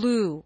blue.